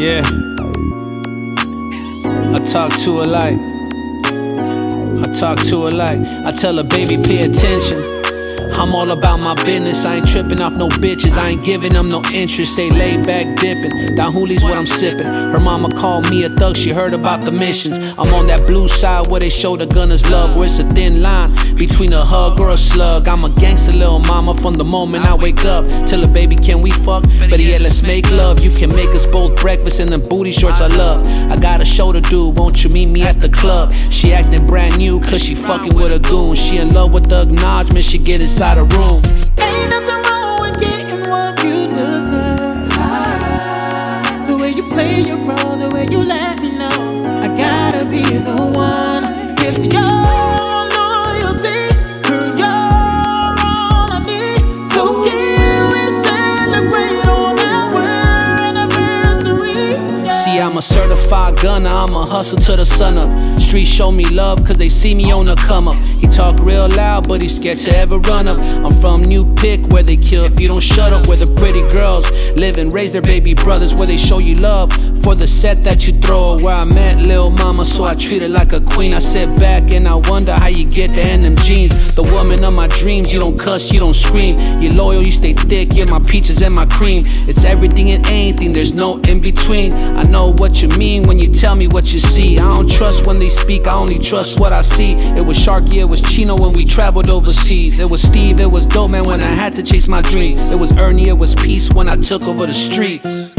Yeah. I talk to her like, I talk to her like, I tell her, baby, pay attention. I'm all about my business. I ain't tripping off no bitches. I ain't giving them no interest. They laid back dipping. Don what I'm sipping. Her mama called me a thug. She heard about the missions. I'm on that blue side where they show the gunners love. Where it's a thin line between a hug or a slug. I'm a gangster little mama from the moment I wake up. Tell her, baby, can we fuck? But yeah, let's make love. You can make us both breakfast in them booty shorts I love. I got a show to do. Won't you meet me at the club? She acting brand new cause she fucking with a goon. She in love with the acknowledgement. She get inside a room. Ain't nothing wrong a certified gunner, I'm a hustle to the sun up. Streets show me love, cause they see me on the come up. He talk real loud, but he's scared to ever run up. I'm from New Pick, where they kill if you don't shut up. Where the pretty girls live and raise their baby brothers, where they show you love for the set that you throw. Where I met Lil Mama, so I treat her like a queen. I sit back and I wonder how you get there in them jeans. The woman of my dreams, you don't cuss, you don't scream. You're loyal, you stay thick, you're my peaches and my cream. It's everything and anything, there's no in between. I know what you mean when you tell me what you see. I don't trust when they speak, I only trust what I see. It was Sharky, it was Chino when we traveled overseas. It was Steve, it was Dope Man when I had to chase my dream. It was Ernie, it was Peace when I took over the streets.